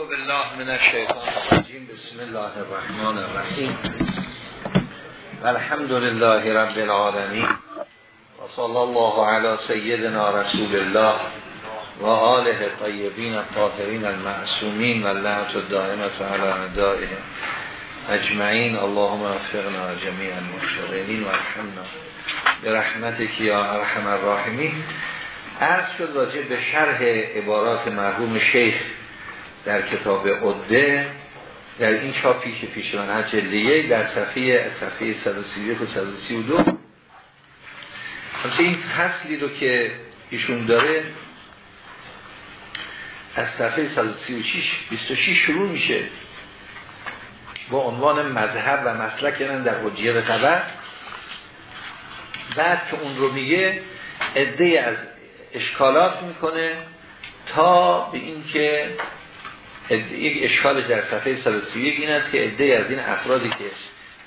اعوذ بالله من الشیطان الرجیم. بسم الله الرحمن الرحیم. الحمد لله رب العالمین. و صلی الله علی سیدنا رسول الله و آله طیبین الطاهرین المعصومین و لعنت الدائمة علی اعدائهم اجمعین. اللهم افقنا جمیع المشتغلین و ارحمنا برحمتك یا ارحم الراحمین. عرض شد راجع به شرح عبارات مرحوم شیخ. در کتاب عده در این چاپی که پیش من هر جلیه در صفحه صفحه 131 و 132 همچه این فصلی رو که ایشون داره از صفحه 136 26 شروع میشه با عنوان مذهب و مسلک من در حجیه خبر بعد که اون رو میگه عده از اشکالات می‌کنه تا به این که یک اشکالش در صفحه 131 این است که عده از این افرادی که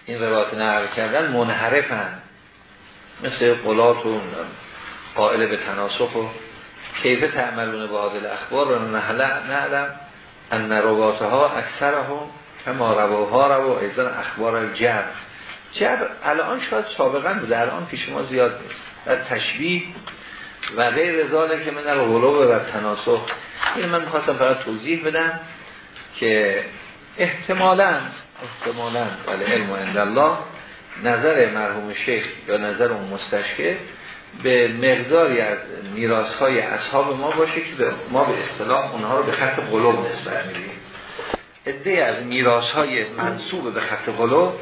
این روایت نقل کردن منحرفن مثل قلات و قائل به تناسخ و کیف تعملون به عادل اخبار و نعلم ان رواتها اکثرهم کما رواها رو ایزان اخبار الجبر جبر الان شاید سابقا بوده الان پیش ما زیاد نیست. و تشبیه و غیر ذاله که من الغلوب و تناسخ. این من خواستم فقط توضیح بدم. که احتمالا احتمالا ولی علم و الله نظر مرحوم شیخ یا نظر اون مستشکه به مقداری از میراث های اصحاب ما باشه که ما به اصطلاح اونها رو به خط قلوب نسبت میدیم. عده از میراث های منصوب به خط قلوب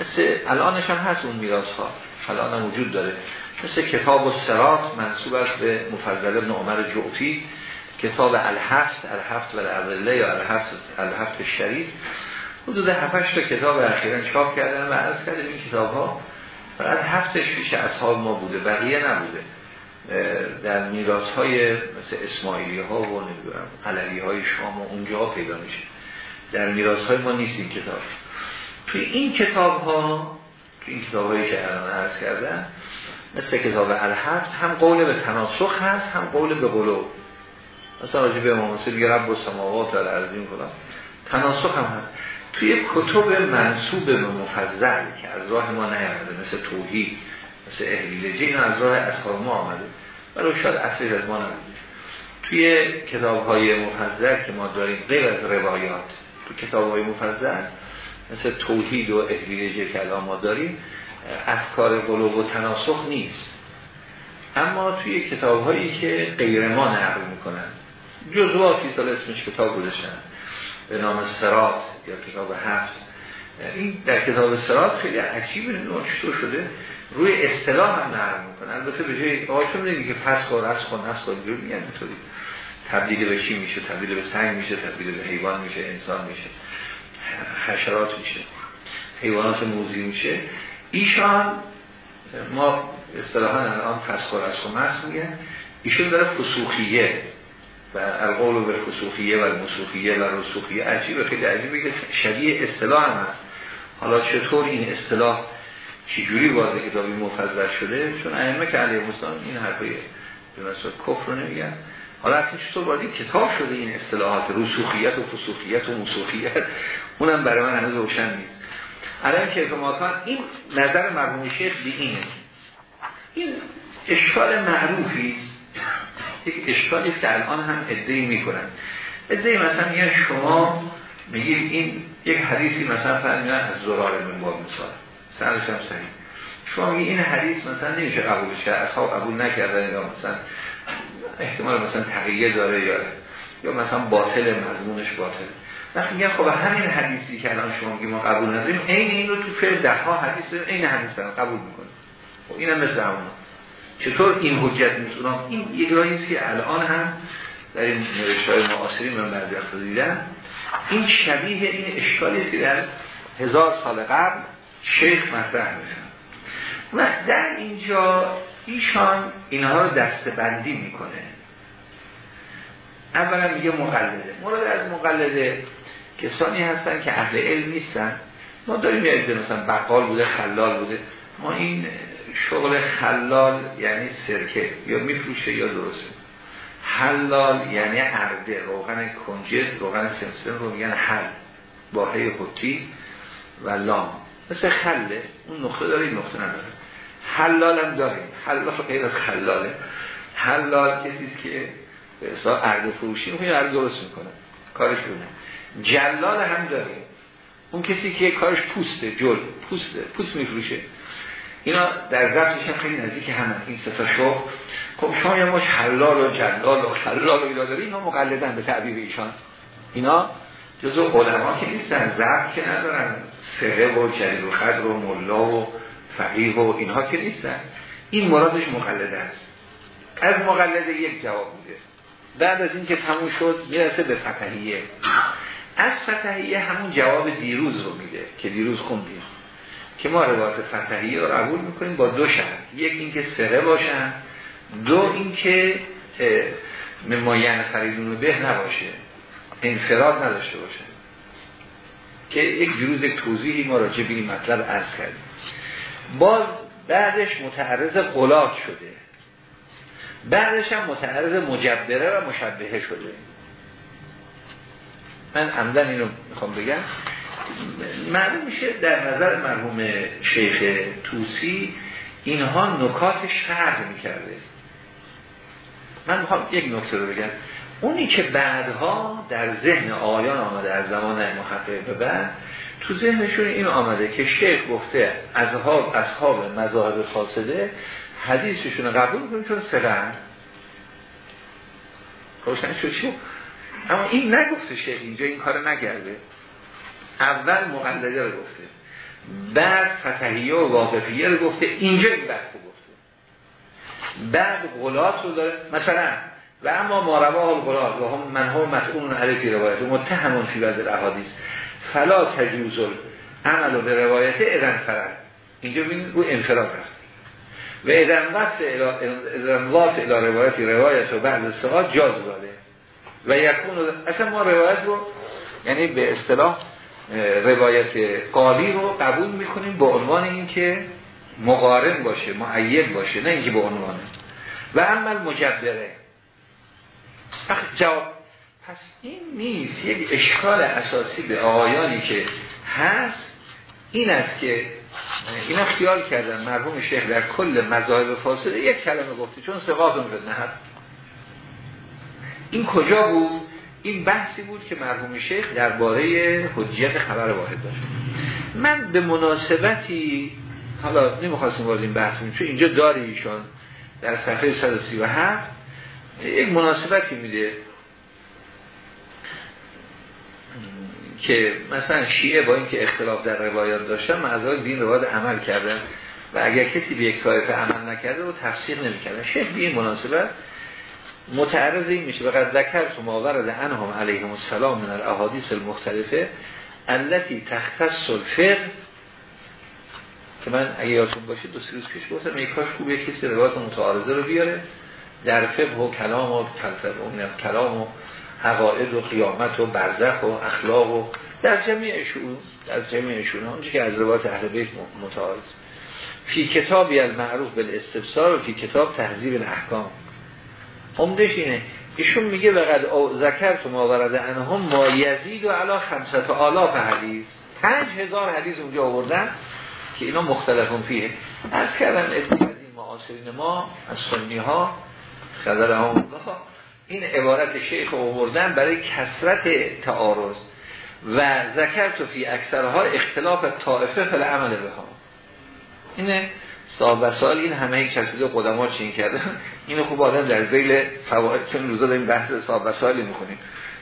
مثل الانش هم هست اون میراث ها الان هم وجود داره. مثل کتاب و سرات منصوب است به مفضل ابن عمر جعفی کتاب الهفت الهفت و العدله یا الهفت شریف حدود 7 تا کتاب اخیرا چاپ کردن و عرض کردیم این کتاب ها فقط هفتش پیش اصحاب ما بوده بقیه نبوده. در میراث های مثل اسماعیلی ها و نمی‌دونم علوی های شام و اونجا پیدا میشه. در میراث های ما نیست این کتاب. توی این کتاب ها توی این کتاب هایی که الان عرض کردن مثل کتاب الهفت هم قول به تناسخ هست هم قول به قلوب. مثلا راجع به امام حسین میگه رب و سماوات و الارضین کنم تناسخ هم هست. توی کتب منصوب به مفضل که از راه ما نیامده مثل توحید مثل اهلیل این از راه اصحاب ما آمده. ولی شاید اصلی از ما نبوده. توی کتاب های مفضل که ما داریم غیر از روایات تو کتاب های مفضل مثل توحید و اهلیل که الان ما داریم افکار قلوب و تناسخ نیست. اما توی کتاب هایی که غیر ما نقل می‌کنن جزواتی سال اسمش کتاب گذاشتن. به نام سرات یا کتاب هفت. این در کتاب سرات خیلی عجیب چطور شده. روی اصطلاح هم نقل می‌کنن البته به جای آقایتون میگه که پس کار از خون از خون میگن اینطوری. تبدیل به چی میشه؟ تبدیل به سنگ میشه تبدیل به حیوان میشه انسان میشه. حشرات میشه. حیوانات موزی میشه. ایشان ما اصطلاحا الان فسخور از خمس میگن. ایشون داره فسوخیه. و القول به فسوخیه و المسوخیه و رسوخیه عجیبه خیلی عجیبه که شبیه اصطلاح هم هست. حالا چطور این اصطلاح چجوری وارد کتابی مفضل شده؟ چون ائمه که علیه السلام این حرفی به مثلا کفر رو نمیگن. حالا اصلا چطور وارد کتاب شده این اصطلاحات رسوخیت و فسوخیت و مسوخیت اونم برای من هنوز روشن نیست. الان که این نظر مرحوم شیخ به اینه. این اشکال معروفی یک اشکالی است که الان هم ادعی می‌کنن. ادعی مثلا میگن شما میگید این یک حدیثی مثلا فرمیدن از زرار من باب مثال. سرش هم صحیح. شما میگید این حدیث مثلا نمیشه قبول کرد اصحاب قبول نکردن یا مثلا احتمال مثلا تقییه داره یا یا مثلا باطل مضمونش باطل. وقتی میگن خب همین حدیثی که الان شما میگید ما قبول نداریم عین این رو تو فعل ده ها حدیث عین حدیث قبول می‌کنیم. خب اینم مثل همون چطور این حجت نیست اونا این یک راهی که الان هم در این نوشتهای معاصری من وقت دیدم. این شبیه این اشکالی که در هزار سال قبل شیخ مطرح میشن و در اینجا ایشان اینها رو دستبندی می‌کنه. اولا میگه مقلده. مورد از مقلده کسانی هستن که اهل علم نیستن. ما داریم یه مثلا بقال بوده خلال بوده. ما این شغل خلال یعنی سرکه یا میفروشه یا درسته. حلال یعنی عرده روغن کنجد روغن سمسم رو میگن حل با حتی و لام. مثل خله اون نقطه داره نقطه نداره. حلال هم داریم حلال غیر از خلاله. حلال کسی که به اصلا عرض فروشی می‌کنه عرض درست می‌کنه. کارش بونه جلال هم داریم اون کسی که کارش پوسته جل پوسته پوست میفروشه. اینا در ضبطش هم خیلی نزدیک همه این ستا شو خب شما یه ماش حلال و جلال و خلال و اینا اینا مقلدن به تعبیر ایشان. اینا جزو علما که نیستن ضبط که ندارن. سره و جلیل و خدر و ملا و فقیه و اینها که نیستن. این مرادش مقلده است. از مقلده یک جواب میده. بعد از این که تموم شد می‌رسه به فتحیه. از فتحیه همون جواب دیروز رو میده که دیروز خوندیم. که ما روایت فتحیه رو قبول می‌کنیم با دو شرط. یک اینکه سره باشن. دو اینکه مماین خریدون به نباشه. انفراد نداشته باشه که یک جروز یک توضیحی ما راجع به این مطلب عرض کردیم. باز بعدش متعرض قلات شده. بعدش هم متعرض مجبره و مشبهه شده. من عمدن اینو می‌خوام بگم. معلوم میشه در نظر مرحوم شیخ توسی اینها نکاتش فرق می‌کرده. من می‌خوام یک نکته رو بگم. اونی که بعدها در ذهن آیان آمده از زمان محقق به بعد تو ذهنشون این آمده که شیخ گفته اصحاب اصحاب مذاهب فاسده حدیثشون قبول کنیم چون سرن. روشن شد؟ اما این نگفته شیخ اینجا این کار نگرده. اول مقلده رو گفته. بعد فتحیه و واقفیه رو گفته. اینجا این بحث گفته. بعد غلات رو داره. مثلا و اما ما رواه الغلات و هم من هم علیه فی روایت و متهمون فی وزر احادیث فلا تجوز عمل به روایت ادن فرد. اینجا ببینید رو انفراد هست و ادن وقت الى روایت روایت و بعد ساعت جاز داده. و یکون اصلا ما روایت رو یعنی به اصطلاح روایت قالی رو قبول می‌کنیم به عنوان اینکه مقارن باشه معید باشه نه اینکه به عنوانه و عمل مجبره. جواب پس این نیست. یک اشکال اساسی به آقایانی که هست این است که اینا خیال کردن مرحوم شیخ در کل مذاهب فاسده یک کلمه گفته چون سقاط اون نه این کجا بود؟ این بحثی بود که مرحوم شیخ درباره حجیت خبر واحد داشت. من به مناسبتی حالا نمی‌خواستیم وارد این بحث چون اینجا داری ایشان در صفحه 137 یک مناسبتی میده که مثلا شیعه با اینکه اختلاف در روایات داشتن معذرت دین روایات عمل کردن و اگر کسی به یک طایفه عمل نکرده رو تفسیر نمی‌کردن شیخ به این مناسبت متعرض این میشه. وقت ذکر تو ماورد انهم علیهم السلام من الاحادیث المختلفه التي تختص الفقه که من اگه یادتون باشه دو سه روز پیش گفتم ای کاش خوبه کسی روایت متعارضه رو بیاره در فقه و کلام و فلسفه و کلام و عقاید و قیامت و برزخ و اخلاق و در جمعی شون در جمعی شون اونجا که از روایت اهل بیت متعارض. فی کتابی المعروف بالاستفسار و فی کتاب تهذیب الاحکام. عمدش اینه. ایشون میگه وقد ذکر تو ماورده انهم ما یزید و علا خمسط آلاف حدیث. پنج هزار حدیث اونجا آوردن که اینا مختلفون فیه. از کردن از این معاصرین ما از سنی ها خضر هم این عبارت شیخ آوردن برای کسرت تعارض. و ذکر تو فی اکثرها اختلاف طائفه فل عمل به ها اینه. صاحب سال این همه یک چسبیده قدما چین کرده اینو خوب آدم در زیل فواید چون روزا داریم بحث صاحب سالی می‌کنیم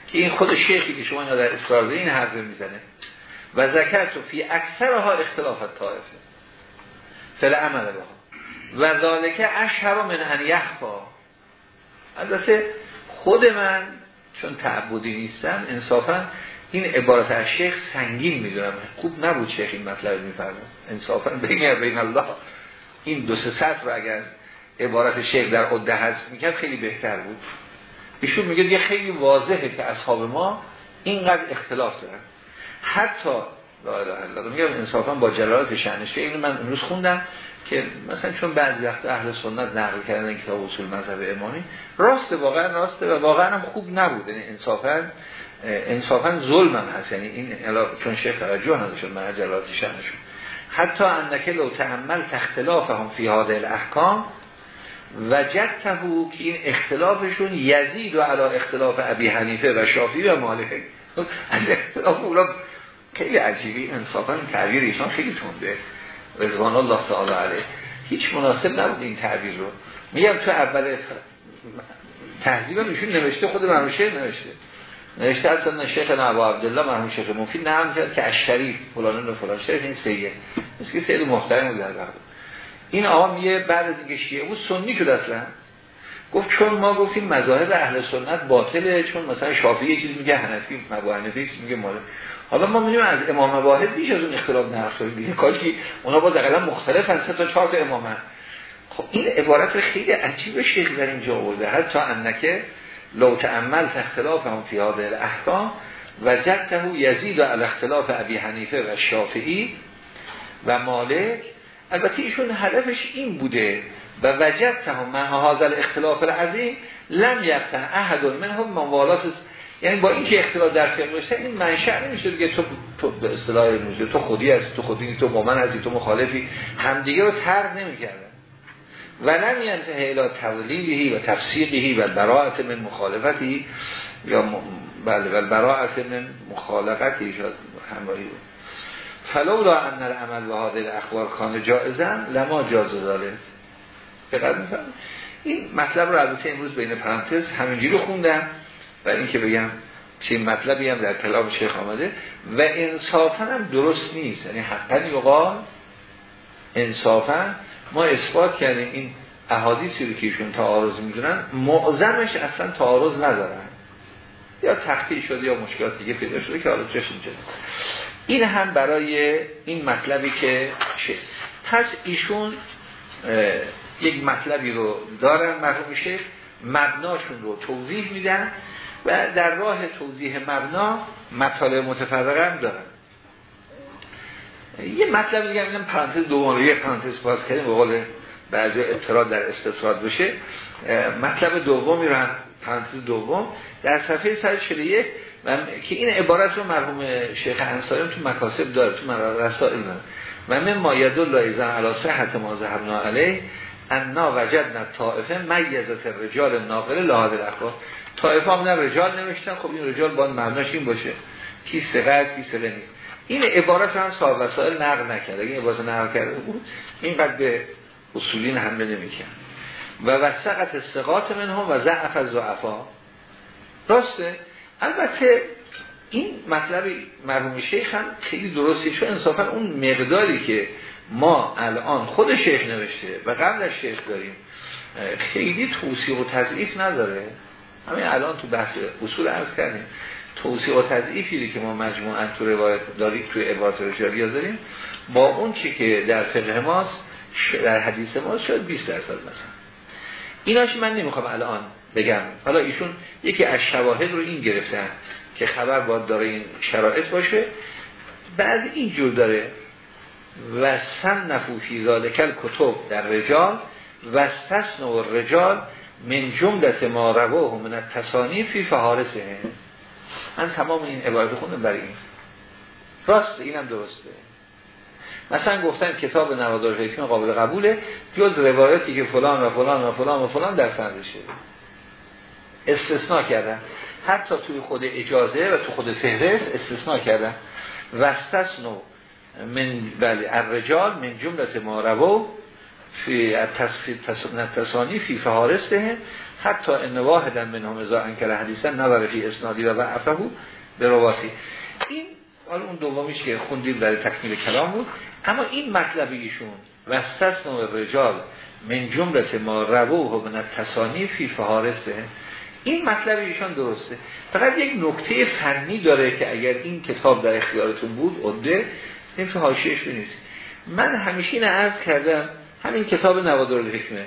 که این خود شیخی که شما در اصرار این حرف می‌زنه. و ذکر تو فی اکثرها اختلافات طائفه فل عمل به و ذالکه اشهر من ان یخفا. البته خود من چون تعبدی نیستم انصافا این عبارت از شیخ سنگین می‌دونم. خوب نبود شیخ این مطلب میفرمه انصافا بین بین الله. این دو سه سطر رو اگر عبارت شیخ در عده هست می‌کرد خیلی بهتر بود. ایشون میگه یه خیلی واضحه که اصحاب ما اینقدر اختلاف دارن. حتی لا اله الا میگم انصافا با جلالت شأنش. اینو من امروز خوندم که مثلا چون بعضی وقت اهل سنت نقل کردن کتاب اصول مذهب امامی راست واقعا راسته و واقعا هم خوب نبود. یعنی انصافا انصافا ظلم هست. یعنی این چون شیخ توجه نداشت من جلالت شأنشون حتی انکه لو تحمل تختلاف هم فی هذه الاحکام وجدتهو که این اختلافشون یزید و علا اختلاف ابی حنیفه و شافی و مالکه. از اختلاف اولا خیلی عجیبی انصافا تعبیر ایشان خیلی تونده رضوان الله تعالی علیه. هیچ مناسب نبود این تعبیر رو. میگم تو اول تحضیب ایشون نوشته خود مرحوم نوشته. نوشته اصلا شیخ نبا عبدالله مرحوم شیخ مفید نام کرد که از شریف فلان و فلان. شریف این سیه. مثل که سید محترم بود. در این آقا میگه بعد از اینکه شیعه بود سنی شد اصلا. گفت چون ما گفتیم مذاهب اهل سنت باطله چون مثلا شافعی یه چیز میگه حنفی ابو حنیفه میگه مال حالا ما میگیم از امام واحد بیش از اون اختلاف نقل دیگه. کاش اونا با دقیقا مختلف سه تا چهار تا امامن. خب این عبارت خیلی عجیب شیخ در اینجا آورده. حتی انکه لو تعمل اختلاف هم فی هذه الاحکام وجدته یزید علی اختلاف ابی حنیفه و شافعی و مالک. البته ایشون هدفش این بوده و وجدته هم هذا الاختلاف العظیم لم یقتن احد منهم موالات یعنی با اینکه اختلاف در فقه باشه این منشأ نمیشه دیگه تو تو به اصطلاح تو خودی هستی تو خودی تو با من هستی تو مخالفی. همدیگه رو ترد نمی‌کردن. و لم ینتهی الى تولیلی و تفسیقی و براعت من مخالفتی یا بله و براعت من مخالفتی شد همراهی بود. فلولا ان العمل و هذه الاخبار کان جائزن لما جاز داره. این مطلب رو البته امروز بین پرانتز همینجوری خوندم و اینکه بگم چه مطلبی هم در کلام شیخ آمده و انصافا هم درست نیست. یعنی حقا یقال انصافا ما اثبات کردیم این احادیثی رو که ایشون تعارض می‌دونن معظمش اصلا تعارض ندارن. یا تختی شده یا مشکلات دیگه پیدا شده که حالا چشم این هم برای این مطلبی که شد پس ایشون یک مطلبی رو دارن مرحوم شیخ مبناشون رو توضیح میدن و در راه توضیح مبنا مطالب متفرقه هم دارن. یه مطلب دیگه میگم پرانتز دوم یه پرانتز باز کردیم به قول بعضی اعتراض در استطراد بشه. مطلب دومی رو هم پرانتز دوم در صفحه 141 و که این عبارت رو مرحوم شیخ انصاری تو مکاسب داره تو رسائل داره. و من ما یدل ایزن علی صحت ما ذهبنا علیه انا وجدنا طائفه میزت رجال ناقل لحاظ الاخبار طائفه هم نه رجال نوشتن خب این رجال باید معناش این باشه. کی سقه کی سقه این عبارت هم صاحب وسائل نقل نکرد. اگه عبارت نقل کرده بود اینقدر به اصولین حمله نمی‌کرد. و وسقت استقاط من هم و ضعف از ضعفا راسته؟ البته این مطلب مرحوم شیخ هم خیلی درستی چون انصافا اون مقداری که ما الان خود شیخ نوشته و قبل از شیخ داریم خیلی توصیح و تضعیف نداره. همین الان تو بحث اصول عرض کردیم. توصیح و تضعیفی که ما مجموعا تو روایت داریم توی عبارت رجالی داریم با اون چی که در فقه ماست در حدیث ماست شاید 20 درصد مثلا. ایناش من نمی‌خوام الان بگم. حالا ایشون یکی از شواهد رو این گرفتن که خبر باید داره این شرایط باشه. بعد اینجور داره. و سن نفوفی ذالکل کتب در رجال و استثن و رجال من جملت ما رواه من التصانی فی فهارسه من تمام این عبارت خوندم برای این. راست اینم درسته. مثلا گفتن کتاب نوادار حکم قابل قبوله جز روایتی که فلان و فلان و فلان و فلان در سنده شده استثناء کردن. حتی توی خود اجازه و تو خود فهرست استثناء کردن. و استثنو من بله الرجال من جملت ما رو فی تصانی فی فهارسته حتی ان واحدا من هم ازا انکر حدیثا نظر فی اسنادی و وعفه به رواتی. این حالا اون دومیش که خوندیم برای تکمیل کلام بود. اما این مطلب ایشون و استثنو رجال من جملت ما روح و من تصانی فی فهارسته این مطلب ایشان درسته. فقط یک نکته فنی داره که اگر این کتاب در اختیارتون بود عده این حاشیهش بنویسید. من همیشه این عرض کردم همین کتاب نوادر الحکمه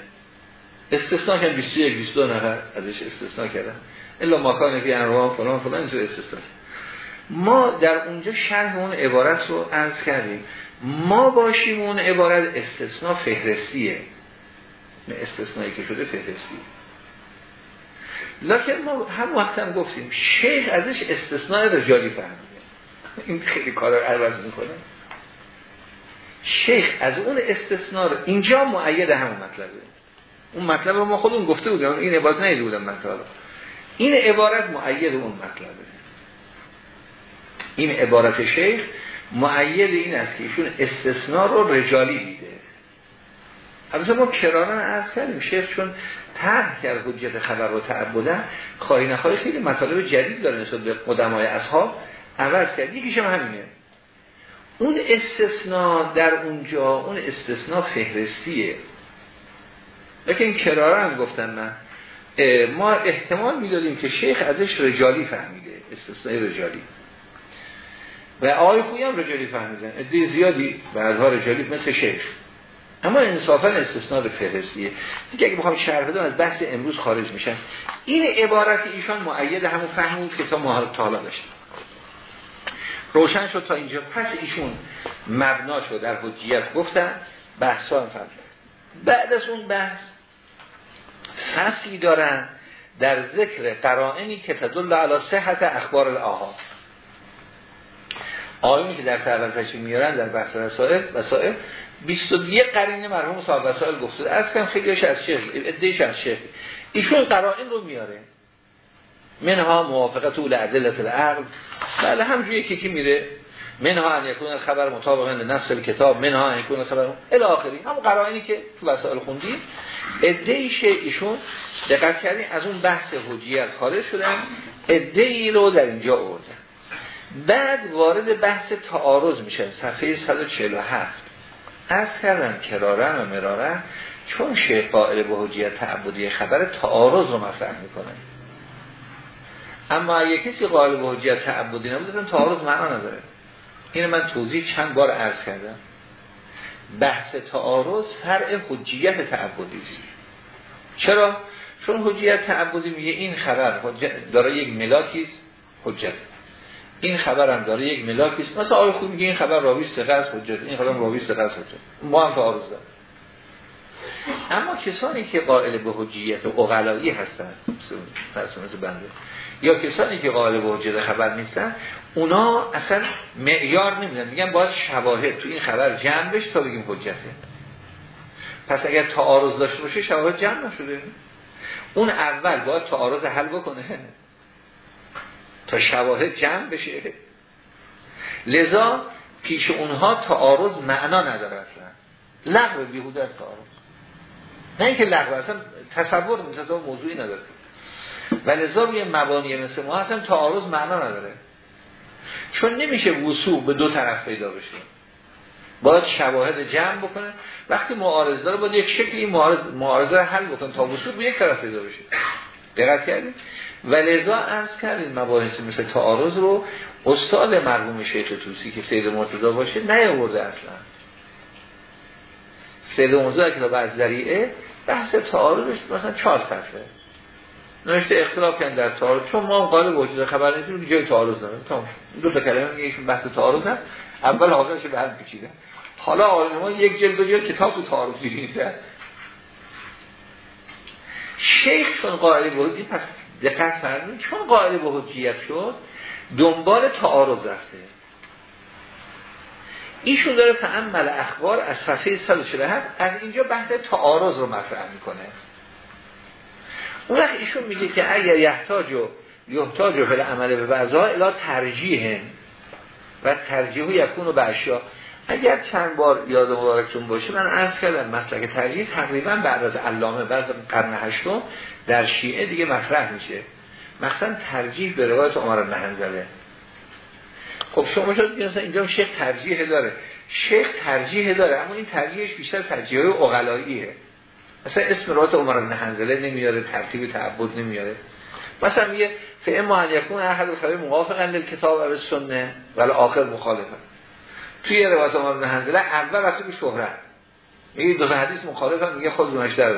استثناء کردم 21 22 نفر ازش استثناء کردم الا ماکان فی انواع فلان فلان استثناء ما در اونجا شرح اون عبارت رو عرض کردیم. ما باشیم اون عبارت استثناء فهرستیه. استثنایی که شده فهرستی لکن ما هم وقت هم گفتیم شیخ ازش استثناء رجالی فهمیده. این خیلی کار رو عوض می‌کنه. شیخ از اون استثناء اینجا معید همون مطلبه. اون مطلب ما خودمون گفته بودیم این عبارت نیده بودم من این عبارت معید اون مطلبه. این عبارت شیخ معید این است که ایشون استثناء رو رجالی دیده. البته ما کرارن عرض کردیم شیخ چون طرح کرد حجت خبر و تعبدن خواهی نخواهی خیلی مطالب جدید داره نسبت به قدمای اصحاب. عوض کرد. یکیش هم همینه. اون استثناء در اونجا اون استثناء فهرستیه. لیکن کرارا هم گفتم من. ما احتمال می‌دادیم که شیخ ازش رجالی فهمیده استثناء رجالی. و آقای خویی هم رجالی فهمیدن ادهی زیادی بعدها رجالی مثل شیخ. اما انصافا استثناء به فهرستیه. دیگه اگه بخوام شرح بدم از بحث امروز خارج میشن این عبارت ایشان معید همون فهم که تا ما حالا داشتیم. روشن شد تا اینجا. پس ایشون مبنا شد در حجیت. گفتن بحثا هم بعد از اون بحث فصلی دارن در ذکر قرائنی که تدل علی صحت اخبار الاحاد آیونی که در تحول میارن در بحث رسائل وسائل 21 قرینه مرحوم صاحب وسائل گفته. از کم خیلیش از شیخ ادهش از شیخ. ایشون قرائن رو میاره. منها موافقت اول عدلت العقل. بله همجوری که کی میره. منها ان یکون خبر مطابقا نصل کتاب منها ان یکون خبر الی آخری. هم قرائنی که تو وسائل خوندیم ادهیش ایشون دقت کردین از اون بحث حجیت خارج شدن. ادهی رو در اینجا آوردن. بعد وارد بحث تعارض میشه صفحه 147 از کردم کرارن و چون شیخ قائل به حجیت تعبدی خبر تعارض رو مطرح می‌کنه. اما اگه کسی قائل به حجیت تعبدی نبود تعارض معنا نداره. این من توضیح چند بار عرض کردم. بحث تعارض فرع حجیت تعبدی است. چرا؟ چون حجیت تعبدی میگه این خبر داره یک ملاکی است حجت. این خبر هم داره یک ملاکی است. مثلا آقای خوب میگه این خبر راوی است حجت. این خبر راوی است حجت. ما هم تعارض داریم. اما کسانی که قائل به حجیت و اغلایی هستن مثل بنده. یا کسانی که قائل به حجیت خبر نیستن اونا اصلا معیار نمیدن. میگن باید شواهد تو این خبر جمع بشه تا بگیم حجته پس اگر تعارض داشته باشه شواهد جمع نشده. اون اول باید تعارض حل بکنه. تا شواهد جمع بشه. لذا پیش اونها تعارض معنا نداره اصلا. لغو بیهوده از تعارض. نه اینکه لغو اصلا تصور تصور موضوعی نداره. و لذا یه مبانی مثل ما اصلا تعارض معنا نداره. چون نمیشه وصول به دو طرف پیدا بشه. باید شواهد جمع بکنه. وقتی معارض داره باید یک شکلی معارض معارضه حل بکنه تا وصول به یک طرف پیدا بشه. دقت کردید و لذا عرض کردیم مباحث مثل تعارض رو استاد مرحوم شیخ توسی که سید مرتضی باشه نیاورده اصلا. سید مرتضی که از ذریعه بحث تعارضش مثلا چهار صفحه. نوشته اختلاف کردن در تعارض. چون ما قالب وجود خبر نیستیم جای تعارض داره. تمام دو تا کلمه ایشون بحث تعارض هست اول حاضرش به هم پیچیدن حالا ما یک جلد دو جلد کتاب تو تعارض نیست شیخ چون قائل به پس دقت فرمایید. چون قائل به حجیت شد دنبال تعارض رفته. ایشون داره تعمل اخبار از صفحه 147 از اینجا بحث تعارض رو مطرح می‌کنه. اون وقت ایشون میگه که اگر یحتاج و یحتاج و عمل به بعضا الا ترجیح و ترجیح یکون و بشیا اگر چند بار یاد مبارکتون باشه من عرض کردم مسلک ترجیح تقریبا بعد از علامه بعد قرن هشتم در شیعه دیگه مطرح میشه. مثلا ترجیح به روایت عمر بن خب شما شد مثلا اینجا شیخ ترجیح داره. شیخ ترجیح داره اما این ترجیحش بیشتر ترجیح اقلاییه مثلا اسم روایت عمر بن حنظله نمیاره ترتیب تعبد نمیاره. مثلا میگه فاما ان یکون احد الخبر موافقا للکتاب و سنه ولی آخر مخالفه. توی روایت عمر بن حنظله اول وقتی به شهرت میگه دو حدیث مخالفه میگه خود دونش در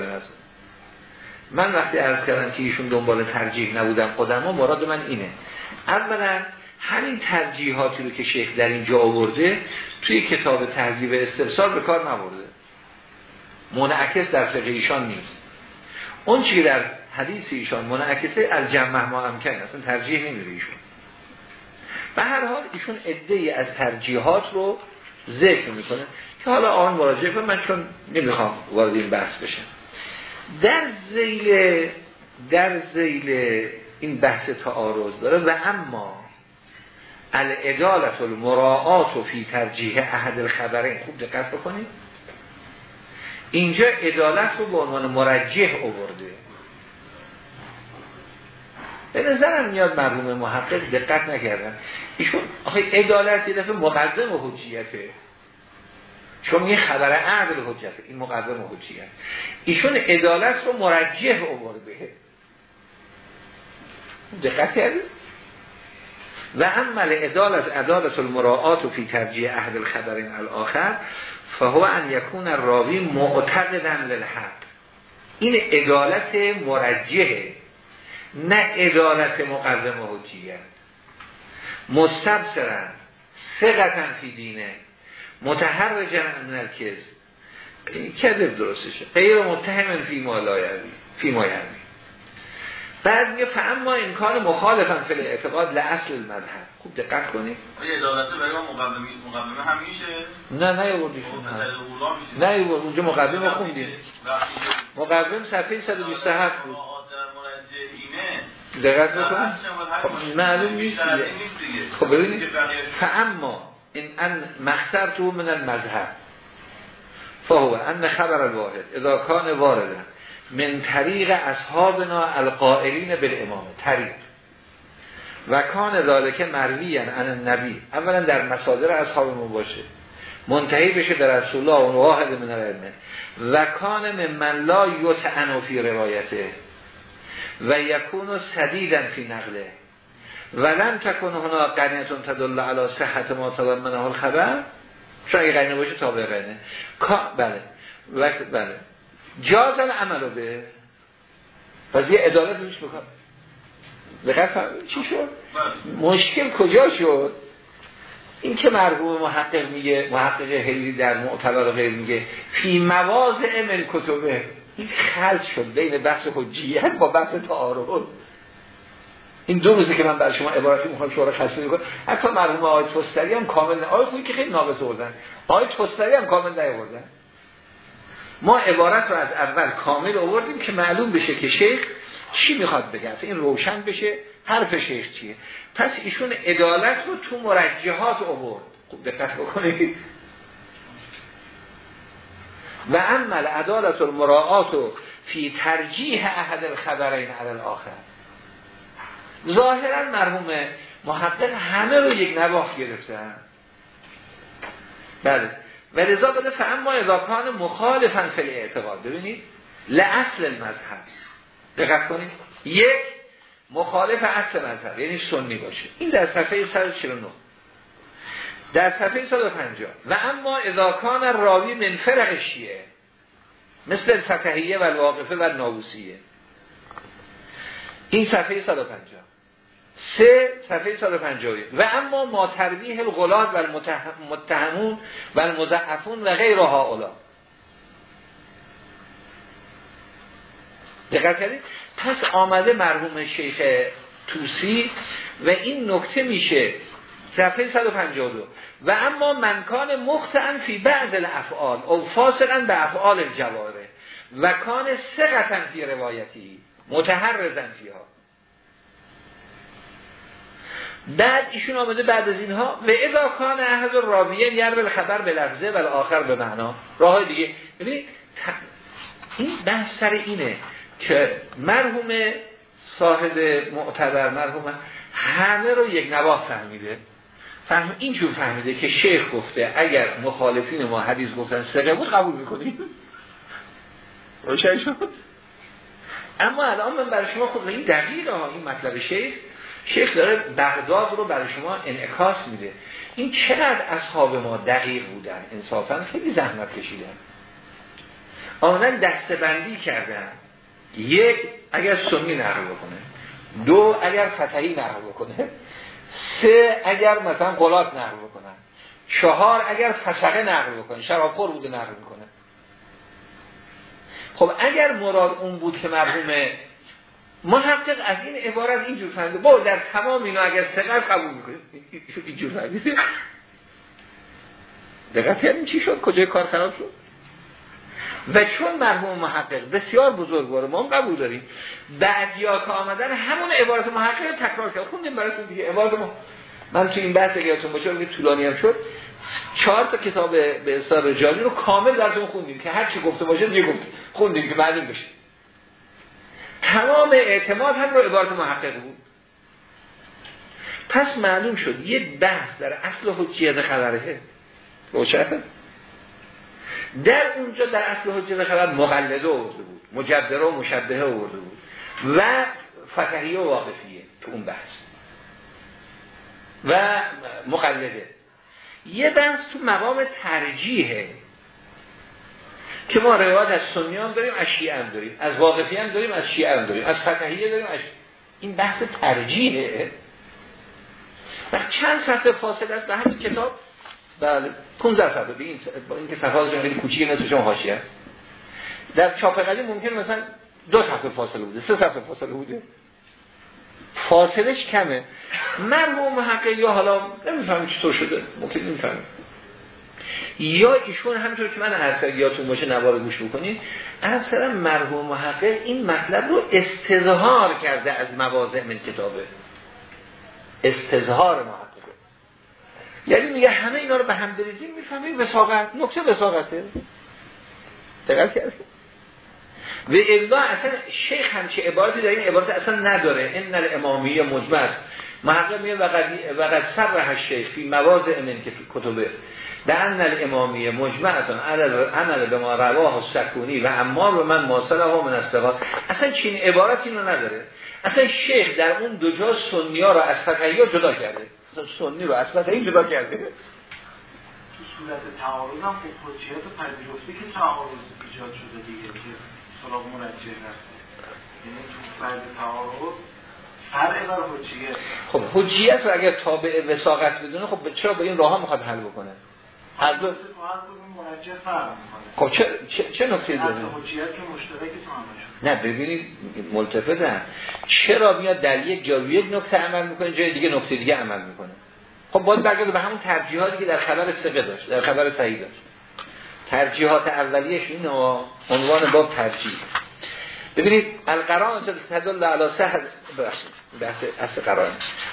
من وقتی عرض کردم که ایشون دنبال ترجیح نبودن قدما مراد من اینه. اولا همین ترجیحاتی رو که شیخ در اینجا آورده توی کتاب تهذیب استفسار به کار نبرده. منعکس در فقه ایشان نیست. اون چی در حدیث ایشان منعکسه از جمع ما امکن اصلا ترجیح نمیره ایشون. به هر حال ایشون عده از ترجیحات رو ذکر می‌کنه که حالا آن مراجعه کنم من چون نمی‌خوام وارد این بحث بشم. در زیل در زیل این بحث تعارض داره و اما الادالت المراعات و فی ترجیح احد الخبرین. خوب دقت بکنید. اینجا عدالت رو به عنوان مرجح اوورده به نظرم میاد مرحوم محقق دقت نکردن. ایشون آخه عدالت یه دفعه مقدم و حجیته چون یه خبر عدل حجته این مقدم و حجیت. ایشون عدالت رو مرجح اوورده دقت کردید و عمل عدالت عدالت المراعات و فی ترجیح احد الخبرین الاخر فهو ان یکون راوی معتقدن للحق. این عدالت مرجحه نه عدالت مقدم حجیت مستبصرن سقطن فی دینه متحرجن من الکز کذب درستشه. غیر متهم فی ما فی ما بعد میگه فهم این کار مخالفن فل اعتقاد لاصل المذهب. خوب دقت کنید. ادالت برای مقدمه مقدمه هم میشه نه نه یه نه. اونجا مقدمه خوندیم. مقدم صفحه 127 بود. دقت بکنید. خب معلوم نیست خب ببینید. فاما این ان مخسر تو من المذهب. فهو ان خبر الواحد اذا کان واردا من طریق اصحابنا القائلین بالامام. طریق. و کان ذالک مرویان عن النبی. اولا در مصادر اصحابمون باشه. منتهی بشه در رسول الله و واحد من العلم. و کان من لا یتعنو فی روایته. و یکون سدیدن فی نقله. ولن تکن هنا قنیتون تدل علی صحت ما تضمنه الخبر. اگه قنیه باشه تابع قنیه بله. بله. جازن عملو به. پس یه ادالت روش بکن. دقیق چی شد؟ مشکل کجا شد؟ این که مرحوم محقق میگه محقق خیلی در معتبر غیر میگه فی مواضع من کتبه. این خلط شد بین بحث حجیت با بحث تعارض. این دو روزی که من برای شما عبارتی می‌خوام شما رو خسته می‌کنم حتی مرحوم آقای توستری هم کامل نه. آقای که خیلی ناقص بردن آقای توستری هم کامل نیاوردن. ما عبارت رو از اول کامل آوردیم که معلوم بشه که شیخ چی می‌خواد بگه. این روشن بشه حرف شیخ چیه. پس ایشون عدالت رو تو مرجحات آورد. خوب دقت بکنید. و عمل عدالت المراعات و فی ترجیح احد الخبرین علی الاخر. ظاهرا مرحوم محقق همه رو یک نواخ گرفتن. بله. و رضا بده فهم اذا کان مخالفا فی اعتقاد ببینید لاصل المذهب. دقت کنید. یک مخالف اصل مذهب یعنی سنی باشه. این در صفحه 149 در صفحه 150 و اما اذا کان راوی من فرق شیعه. مثل الفتحیه و الواقفه و ناوسیه این صفحه 150 سه صفحه 150 و اما ما تربیه الغلات و المتهمون و المزعفون و غیر هاولا دقت کردید؟ پس آمده مرحوم شیخ توسی و این نکته میشه. صفحه 152 و اما منکان مختن فی بعض الافعال او فاسقا به افعال الجواره و کان سقطن فی روایتی متحرزن فیها. بعد ایشون آمده بعد از اینها و اذا کان احد راویین یربل خبر به لفظه و آخر به معنا. راه دیگه. ببینید این بحث سر اینه که مرحوم صاحب معتبر مرحوم همه رو یک نواح فهمیده. فهم اینجور فهمیده که شیخ گفته اگر مخالفین ما حدیث گفتن سقه بود قبول می‌کنیم. روشن شد. اما الان من برای شما خود این دقیق ها این مطلب شیخ شیخ داره بغداد رو برای شما انعکاس میده. این چقدر اصحاب ما دقیق بودن؟ انصافا خیلی زحمت کشیدن. آمدن دستبندی کردن. یک اگر سنی نقل بکنه. دو اگر فتحی نقل بکنه. سه اگر مثلا قلات نقل بکنن چهار اگر فسقه نقل بکنن شرابخور بوده نقل می‌کنه. خب اگر مراد اون بود که مرحوم محقق از این عبارت اینجور فهمیده. با در تمام اینا اگر سقط قبول می‌کنه اینجور فهمیده. دقت کردیم چی شد؟ کجای کار خراب شد؟ و چون مرحوم محقق بسیار بزرگواره ما هم قبول داریم بعدیا که آمدن همون عبارت محقق تکرار کرد. خوندیم براتون دیگه. عبارت ما من تو این بحث یادتون باشه که طولانی هم شد. چهار تا کتاب به اصطلاح رجالی رو کامل براتون خوندیم که هر چی گفته باشه دیگه گفت. خوندیم که معلوم بشه. تمام اعتماد هم رو عبارت محقق بود. پس معلوم شد یه بحث در اصل حجیت خبره. روشن در اونجا در اصل حجیت خبر مقلده آورده بود مجبره و مشبهه آورده بود و فتحیه و واقفیه تو اون بحث. و مقلده. یه بحث تو مقام ترجیحه. که ما روایت از سنیان داریم از شیعه هم داریم. از واقفی هم داریم از شیعه هم داریم. از فتحیه داریم از این بحث ترجیحه. و چند صفحه فاصله است. به همین کتاب بله 15 صفحه. به این با اینکه صفحاتش خیلی کوچیکه نصفش هم حاشیه است. در چاپ قدیم ممکن مثلا دو صفحه فاصله بوده سه صفحه فاصله بوده. فاصلش کمه. مرحوم محقق یا حالا نمی‌فهمم چطور شده. ممکن نمی‌فهمم یا ایشون همینطور که من هر یادتون باشه نوار گوش بکنید اصلا مرحوم محقق این مطلب رو استظهار کرده از مواضع من کتابه. استظهار محقق یعنی میگه همه اینا رو به هم بریزیم می‌فهمید وساقت. نکته وساقته. دقیق کرد و ابدا اصلا شیخ همچه عبارتی در این عبارت اصلا نداره. این نل امامی مجمع محقق میگه وقت سر شیخ فی مواضع من کتبه به ان الامامی مجمعتون عمل به ما رواه و سکونی و امار به من ماسله ها من اصلا چین عبارت اینو نداره. اصلا شیخ در اون دو جا سنی ها را از فتحی جدا کرده. سنی رو از فتحی جدا کرده. صورت تعارض هم خب حجیت پذیرفته که تعارض ایجاد شده دیگه که سراغ مرجع رفته یعنی تو فرض تعارض خب حجیت رو اگر تابع وساقت بدونه خب چرا به این راه ها می‌خواد حل بکنه؟ هر دو خب چه چه, چه نکته داره نه ببینید ملتفت چرا میاد در یک جا یک نکته عمل می‌کنه جای دیگه نکته دیگه عمل می‌کنه؟ خب باید برگرده به همون ترجیحاتی که در خبر سقه داشت در خبر صحیح داشت. ترجیحات اولیش این عنوان باب ترجیح. ببینید القرآن تدل علی سهل بحث اصل قرآن.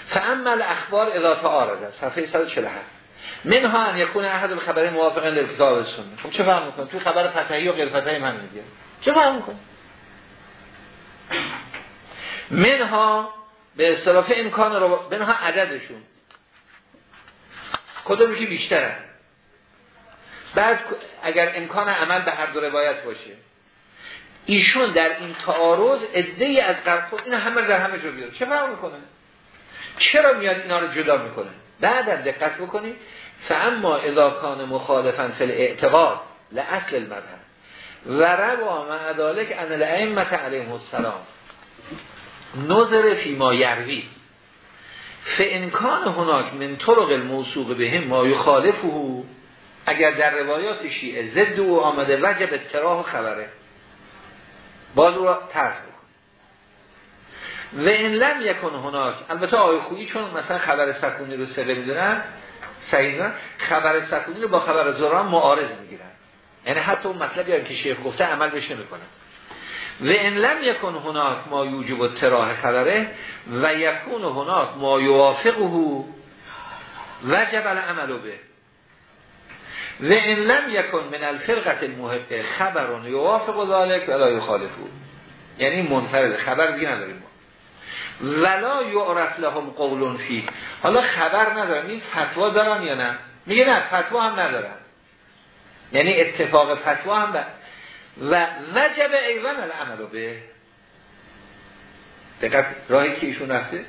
فعمل اخبار اضافه تعارض صفحه 147 منها ان یکون احد الخبر موافقا للکتاب سنت خب چه فهم می‌کنه؟ تو خبر فتحی و غیر فتحی من میگه. چه فهم می‌کنه؟ منها به اصطلاف امکان رو منها عددشون. کدومی که بیشتره. بعد اگر امکان عمل به هر دو روایت باشه. ایشون در این تعارض ای از قرب این همه در همه جو بیاره چه فهم می‌کنه؟ چرا میاد اینا رو جدا می‌کنه؟ بعد دقت بکنید فاما اذا کان مخالفا فی الاعتقاد لاصل المذهب. و روا مع ذلك ان الائمه علیهم السلام. نظر فی ما یروی. فان کان هناک من طرق الموسوق بهم ما یخالفه اگر در روایات شیعه ضد او آمده وجب اتراح خبره. باز رو طرح و این لم یکن هناک. البته آقای خویی چون مثلا خبر سکونی رو سقه می‌دونن صحیح خبر سکونی رو با خبر زران معارض می‌گیرن. یعنی حتی اون مطلبی هم که شیخ گفته عمل بهش نمی‌کنن. و این لم یکن هناک ما یوجب و تراح خبره و یکون هناک ما یوافقه وجب العمل به. و این لم یکن من الفرقت المحبه خبرون یوافق ذالک ولا یخالفه. یعنی منفرد. خبر دیگه نداریم ولا یعرف لهم قول فی حالا خبر ندارم این فتوا دارن یا نه؟ میگه نه فتوا هم ندارن. یعنی اتفاق فتوا هم بر و وجب ایوان العمل به. دقت راهی که ایشون رفته.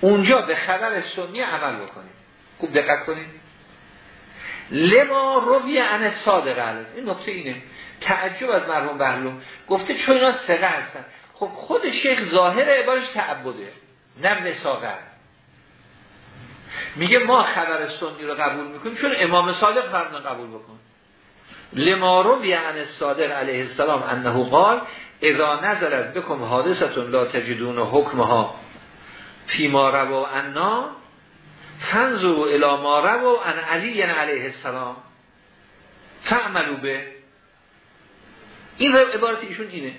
اونجا به خبر سنی عمل بکنید خوب دقت کنید لما روی ان صادق است این نکته اینه. تعجب از مرحوم بهلوم گفته چون اینا سقه هستن. خب خود شیخ ظاهر عبارش تعبده نه وساقه میگه ما خبر سنی رو قبول می‌کنیم چون امام صادق فرمودن قبول بکن. لما رو عن صادق علیه السلام انه قال اذا نزلت بکم حادثتون لا تجدون حکمها فی ما رو انا فنظروا الى ما رو ان علی علیه السلام. فعملو به. این عبارت ایشون اینه.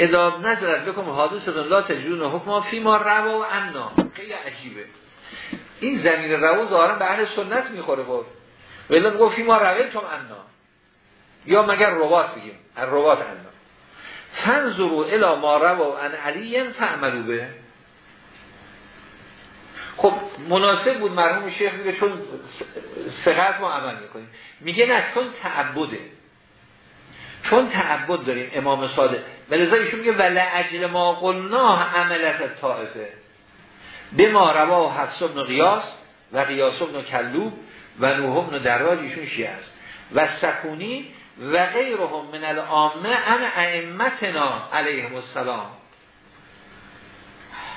اذا نظرت بکن حادثتون لا حکمها فی ما رو انا. خیلی عجیبه. این زمین رو ظاهرا به اهل سنت می‌خوره بود ولی گفت فی ما رویتم انا. یا مگر روات بگیم. روات انا. فنظروا الى ما رو ان علی فعملو به. خب مناسب بود مرحوم شیخ میگه چون سقط ما عمل می‌کنیم. میگه نه چون تعبده. چون تعبد داریم امام صادق. ولذا ایشون میگه ولی اجل ما قلناه عملت طائفه. به ما روا و حفظ ابن قیاس و قیاس ابن کلوب و نوح ابن دراج ایشون شیعه است. و سکونی و غیرهم من العامه ان ائمتنا علیهم السلام.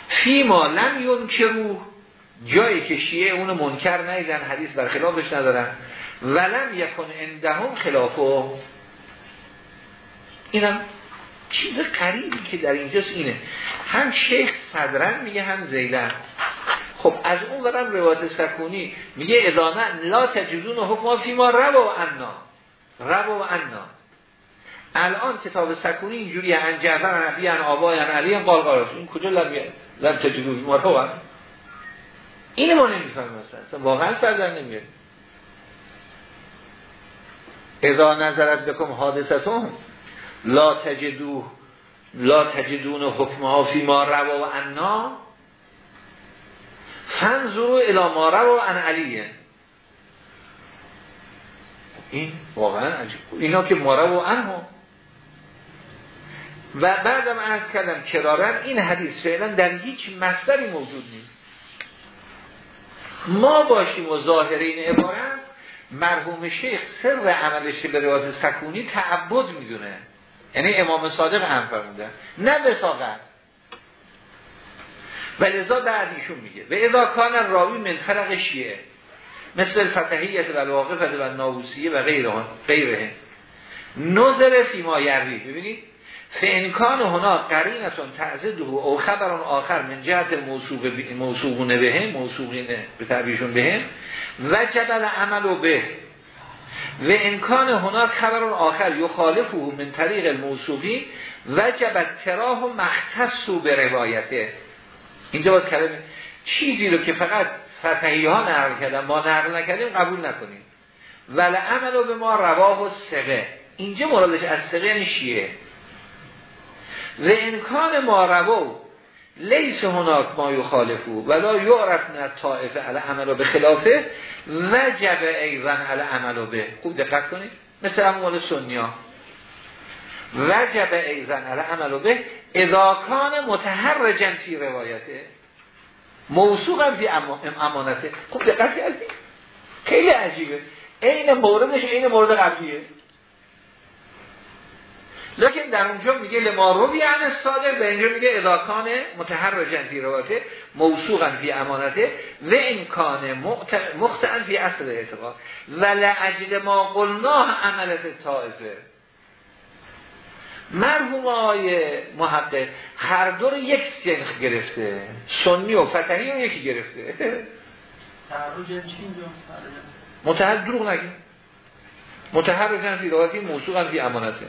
فیما لم روح جایی که شیعه اون منکر نیدن حدیث بر خلافش ندارن ولم یکن اندهم خلافو اینم چیز قریبی که در اینجاست اینه. هم شیخ صدرن میگه هم زیدن. خب از اون برم روایت سکونی میگه ادانه لا تجدون حکم فی ما رو انا. رو انا. الان کتاب سکونی اینجوری ان جعفر نبی ان آبا علی ان قال این کجا لم تجدون ما رو این ما نمی‌فهمیم مثلا واقعا سر نمیاد اذا نظرت بکم حادثتون لا تجدو لا تجدون حکمها فی ما روا و انا. فنظرو الى ما روا ان علیه. این واقعا عجیب اینا که ما روا انها و بعدم عرض کردم کرارن این حدیث فعلا در هیچ مصدری موجود نیست. ما باشیم و ظاهر این عبارت مرحوم شیخ سر عملش به روایت سکونی تعبد می‌دونه. یعنی امام صادق هم فرموده نه وساقت و لذا بعد ایشون میگه. و اذا کان راوی من فرق شیعه. مثل الفتحیت و الواقفت و ناوسیه و غیره غیره. نظر فیما یروی. ببینید؟ فانکان هنا قرینتون تعزده او خبران آخر من جهت موصوبونه به موصوبین به تعبیرشون به و جبل عمل به. و امکان هنر خبر آخر یخالفه من طریق الموصوفی وجب تراه و مختص به روایته. اینجا باید کلمه چیزی رو که فقط فتحی ها نقل کردن ما نقل نکردیم قبول نکنیم. ولی عملو به ما رواه و سقه اینجا مرادش از سقه یعنی شیعه. و امکان ما رواه لیس هناک ما یخالفو ولا یعرف من طائفه علی عملو به خلافه وجب ایزن علی عملو به خوب دقت کنید. مثل اموال سنیا وجب ایزن علی عملو به اذاکان متحرجن فی روایته. موسوق فی امانته. خوب دقت کردید خیلی عجیبه. این موردش این مورد قبلیه. لکن در اونجا میگه لما رو یعنی صادق در اینجا میگه اداکان متحرجن فی رواته موسوقا فی امانته و امکان مختعن فی اصل اعتقاد. و لعجل ما قلناه عملت طائفه. مرحوم های محقق هر دور یک سنخ گرفته. سنی و فتحی رو یکی گرفته. متحر دروغ نگیم متحرجن فی رواته موسوقا فی امانته.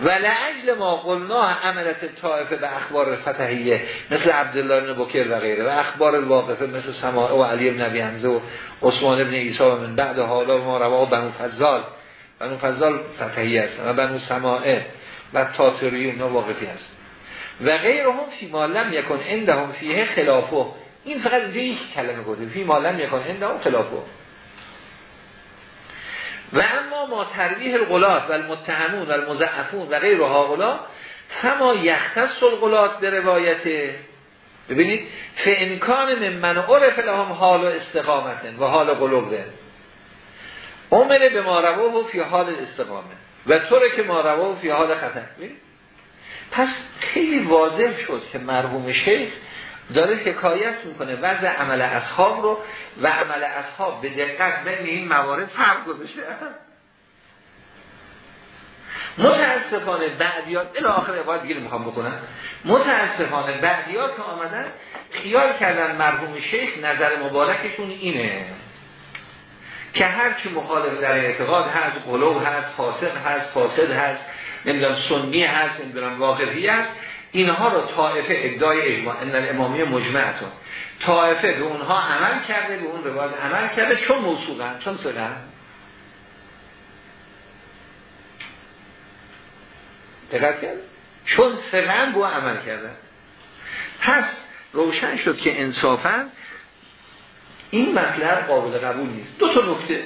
و لعجل ما قلناه عملت طائفه به اخبار فتحیه مثل عبدالله بن بکر و غیره. و اخبار الواقفه مثل سماعه و علی بن نبی حمزه و عثمان ابن ایسا و من بعد حالا ما روا بنو فضال. بنو فضال فتحیه هست و بنو سماعه و تاثری اینا واقفی هست. و غیر هم فی مالم یکن اندهم فیه خلافه. این فقط اینجا کلمه گفته. فی مالم یکن اندهم خلافه. و اما ما ترویح الغلات و المتهمون و المزعفون و غیر هاغلا فما یختص الغلات به روایته ببینید فانکان من من عرف لهم حال و استقامت و حال قلوبه عمره به ما رواه فی حال استقامه و طوره که ما رواه فی حال خطر. پس خیلی واضح شد که مرحوم شیخ داره حکایت می‌کنه. وضع عمل اصحاب رو و عمل اصحاب به دقت بین این موارد فرق گذاشته. متاسفانه بعدیات الى آخر عبارت دیگه می‌خوام بکنم متاسفانه بعدیات که آمدن خیال کردن مرحوم شیخ نظر مبارکشون اینه که هرچی مخالف در اعتقاد هست قلوب هست فاسق هست فاسد هست نمی‌دونم سنی هست نمی‌دونم واقعی هست اینها رو طائفه ادعای اجماع ان الامامی مجمعتون. طائفه به اونها عمل کرده به اون روایت عمل کرده چون موصولن چون سلن دقت چون سلن با عمل کردن پس روشن شد که انصافا این مطلب قابل قبول نیست. دو تا نکته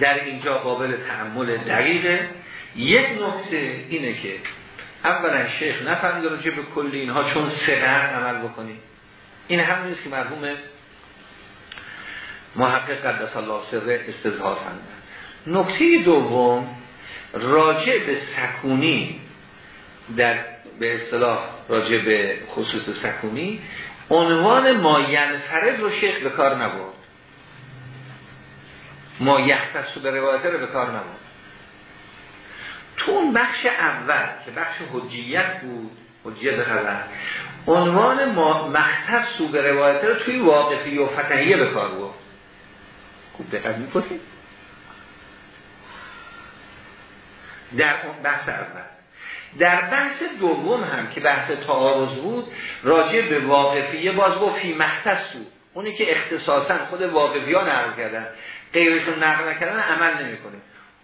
در اینجا قابل تعمل دقیقه. یک نکته اینه که اولا شیخ نفهمید راجع به کل اینها چون سقر عمل بکنیم این هم نیست که مرحوم محقق قدس الله سره استظهار فرمودن. نکته دوم راجع به سکونی در به اصطلاح راجع به خصوص سکونی عنوان ما ینفرد رو شیخ به کار نبود ما یختص به روایت رو به کار نبود تو اون بخش اول که بخش حجیت بود حجیت خبر عنوان ما مختص به روایت رو توی واقفی و فتحیه به کار بود خوب دقت می‌کنید در اون بحث اول. در بحث دوم هم که بحث تعارض بود راجع به واقفیه باز با فی مختص بود اونی که اختصاصا خود واقفی ها نقل کردن. غیرشون نقل نکردن عمل نمی‌کنه.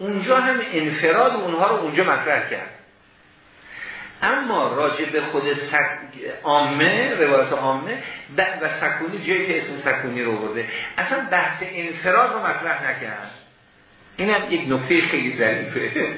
اونجا هم انفراد اونها رو اونجا مطرح کرد. اما راجع به خود سک... عامه روایت عامه و سکونی جایی که اسم سکونی رو برده اصلا بحث انفراد رو مطرح نکرد. این هم یک نکته خیلی ظریفه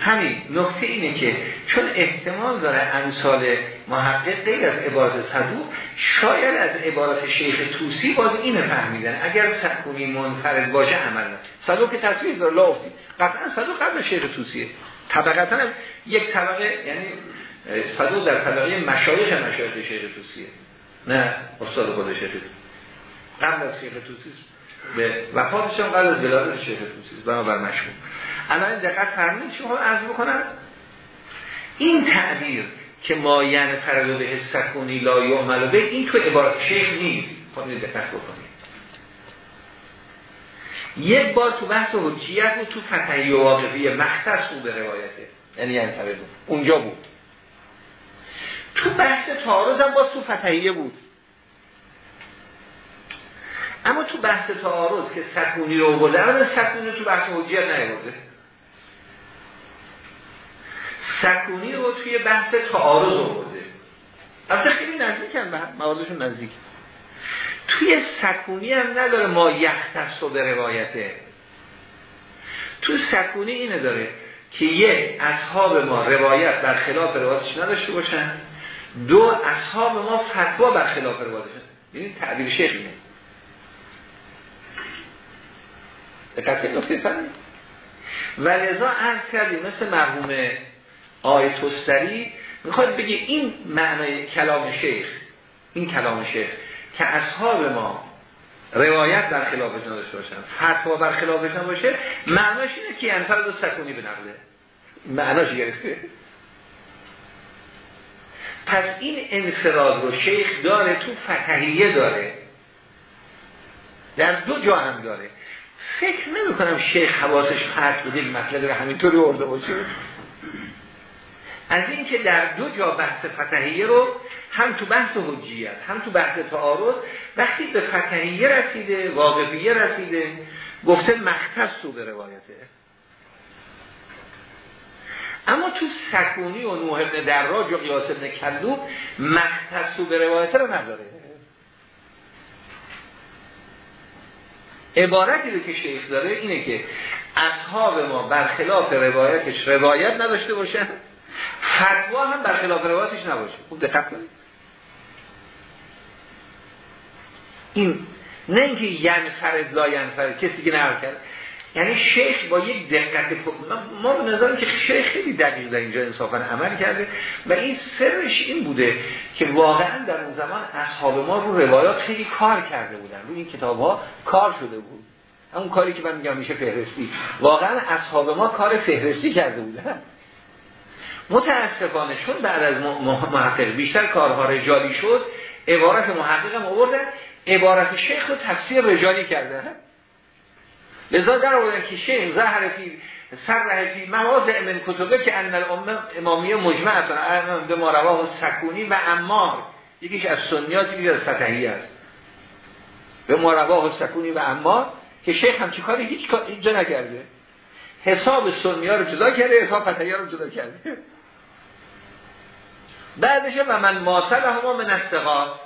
همین نکته اینه که چون احتمال داره امثال محقق غیر از عبارت صدوق شاید از عبارت شیخ توسی باز اینه فهمیدن. اگر سکونی منفرد باشه عمل صدوق که تصویر داره لافتی قطعا صدوق قبل شیخ توسیه طبقتا هم یک طبقه یعنی صدوق در طبقه مشایخ مشایخ شیخ توسیه نه استاد خود شیخ قبل از شیخ توسی به وفاتش هم قبل از ولادت شیخ توسی بنابر مشهور. الان دقت چی می‌خوام عرض بکنم؟ این تعبیر که ما یعنی فرد به سکونی لا یعمل به این تو عبارت شیخ نیست. خواهید دقت بکنید. یک بار تو بحث حجیت بود تو فتحی و واقعی مختص بود به روایته. یعنی یعنی اونجا بود. تو بحث تعارض هم باز تو فتحیه بود. اما تو بحث تعارض که سکونی رو بوده سکونی تو بحث حجیت نیورده سکونی رو توی بحث تعارض آورده. اصلا خیلی نزدیک هم به نزدیک. توی سکونی هم نداره ما یختص به روایته. تو سکونی اینه داره که یک اصحاب ما روایت بر خلاف روایتش نداشته باشن دو اصحاب ما فتوا بر خلاف روایتش یعنی تعبیر شیخ اینه. دقیقه نکته فهمید و لذا عرض کردیم مثل مرحوم آیه توستری می‌خواد بگه این معنای کلام شیخ این کلام شیخ که اصحاب ما روایت بر خلافش نداشته باشن فتوا بر خلافش باشه معناش اینه که انفرد و سکونی بنقله معناش گرفته. پس این انفراد رو شیخ داره تو فتحیه داره. در دو جا هم داره. فکر نمی کنم شیخ حواسش پرت بوده مطلب رو همینطوری ارده باشه از اینکه در دو جا بحث فتحیه رو هم تو بحث حجیت هم تو بحث تعارض وقتی به فتحیه رسیده واقفیه رسیده گفته مختص تو به روایته. اما تو سکونی و نوح ابن دراج و قیاس ابن کلوب مختص تو به روایته رو نداره. عبارتی رو که شیخ داره اینه که اصحاب ما برخلاف روایتش روایت نداشته باشن فتوا هم برخلاف روایتش نباشه. خوب دقت کنید. این نه اینکه ینفرد لا ینفرد کسی که نقل کرد. یعنی شیخ با یک دقت ما به نظرم که شیخ خیلی دقیق در اینجا انصافا عمل کرده و این سرش این بوده که واقعا در اون زمان اصحاب ما رو روایات خیلی کار کرده بودن. روی این کتاب ها کار شده بود. همون کاری که من میگم میشه فهرستی. واقعا اصحاب ما کار فهرستی کرده بودن. متاسفانه چون بعد از محقق بیشتر کارها رجالی شد عبارت محقق هم آوردن عبارت شیخ رو تفسیر رجالی کرده لذا در آوردن که شیخ زهر فی سر فی مواضع من کتبه که ان الامه امامیه مجمع به ما رواه سکونی و امار یکیش از سنیات یکی از فتحی است. به ما رواه سکونی و امار که شیخ هم کاری؟ هیچ اینجا نکرده. حساب سنی ها رو جدا کرده حساب فتحی رو جدا کرده. بعدش و من ماسل همه من استقاد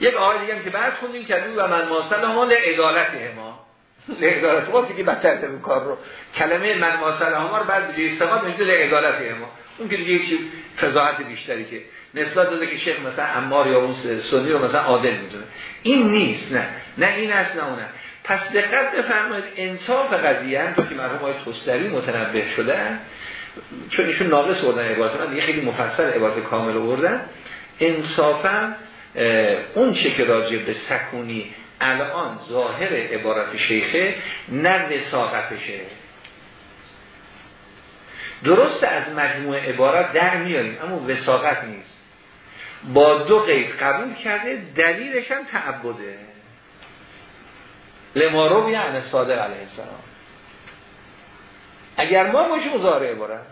یک آقای دیگه که بعد خوندیم که و من ماسل همه لعدالت ما لعدالت ما که بدتر این کار رو. کلمه من ماسل همه رو بعد به استقاد میشه لعدالت ما اون که دیگه یک فضاحت بیشتری که نسبت داده که شیخ مثلا امار یا اون سنی رو مثلا عادل می‌دونه. این نیست نه. نه این است نه اونه پس دقت بفرمایید انصاف قضیه هم که مرحوم های توستری متنبه شدن چون ایشون ناقص بردن عبارت من دیگه خیلی مفصل عبارت کامل بردن انصافا اون چه که راجع به سکونی الان ظاهر عبارت شیخه نه وساقتشه. درست از مجموع عبارت در میاریم اما وساقت نیست. با دو قید قبول کرده دلیلش هم تعبده. لمارو یعنی صادق علیه السلام. اگر ما باشیم ظاهر عبارت.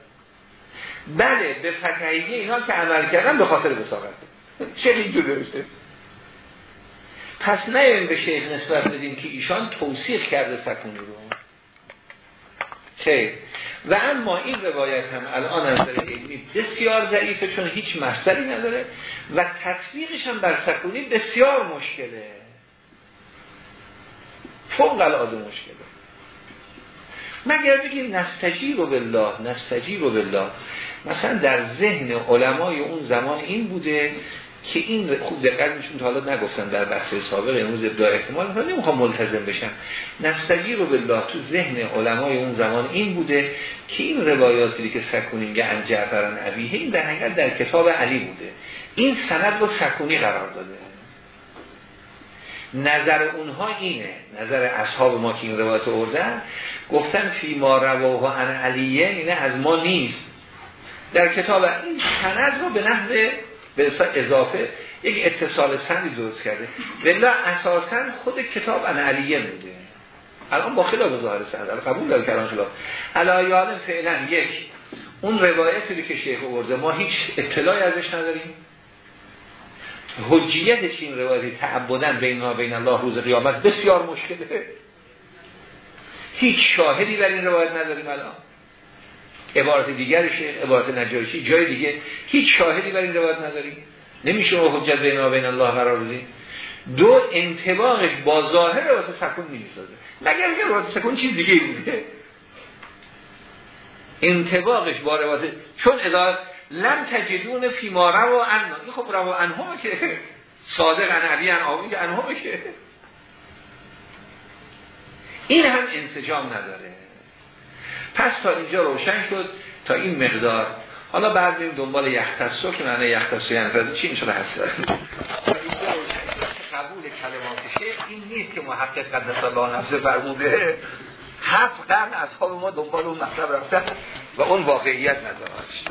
بله به فتحیه اینا که عمل کردن به خاطر بساقت چه اینجور درسته پس نه به شیخ نسبت بدیم که ایشان توصیح کرده سکونی رو. خیر. و اما این روایت هم الان از علمی بسیار ضعیفه چون هیچ مصدری نداره و تطبیقش هم بر سکونی بسیار مشکله. فوق العاده مشکله. مگر بگیم نستجیب و بالله نستجیب و بالله. مثلا در ذهن علمای اون زمان این بوده که این خوب دقت میشون تا حالا نگفتن در بحث سابق امروز ابداع احتمال حالا نمی‌خوام ملتزم بشن نستجیب و بالله تو ذهن علمای اون زمان این بوده که این روایاتی که سکونی میگه ان جعفران ابیه این در حقیقت در کتاب علی بوده. این سند رو سکونی قرار داده. نظر اونها اینه نظر اصحاب ما که این روایت آوردن گفتن فی ما رواه عن علیه اینه از ما نیست. در کتاب این سند رو به نحو به اضافه یک اتصال سندی درست کرده. ولی اساسا خود کتاب عن علیه بوده. الان با خلاف ظاهر سند قبول داره کلام خلاف. علایان فعلا یک اون روایتی که شیخ آورده ما هیچ اطلاعی ازش نداریم. حجیتش این روایتی تعبدن بین ما بین الله روز قیامت بسیار مشکله. هیچ شاهدی بر این روایت نداریم الان. عبارت دیگرشه عبارت نجاشی جای دیگه. هیچ شاهدی بر این روایت نداریم. نمیشه ما حجت بین بین الله قرار بدیم دو انتباقش با ظاهر روایت سکون نمی‌سازه مگر اگر روایت سکون چیز دیگه بوده؟ انتباقش با روایت چون اذا لم تجدون فی ما رو انها این خب رو انها که صادق نبی ان آقایی که انها که. این هم انسجام نداره. پس تا اینجا روشن شد تا این مقدار. حالا بعد دنبال یختسو که معنی یختسو یعنی چی میشه هست قبول کلمات شیخ این نیست که محقق قدس الله نفسه فرموده. هفت قرن اصحاب ما دنبال اون مطلب رفتن و اون واقعیت نداشت.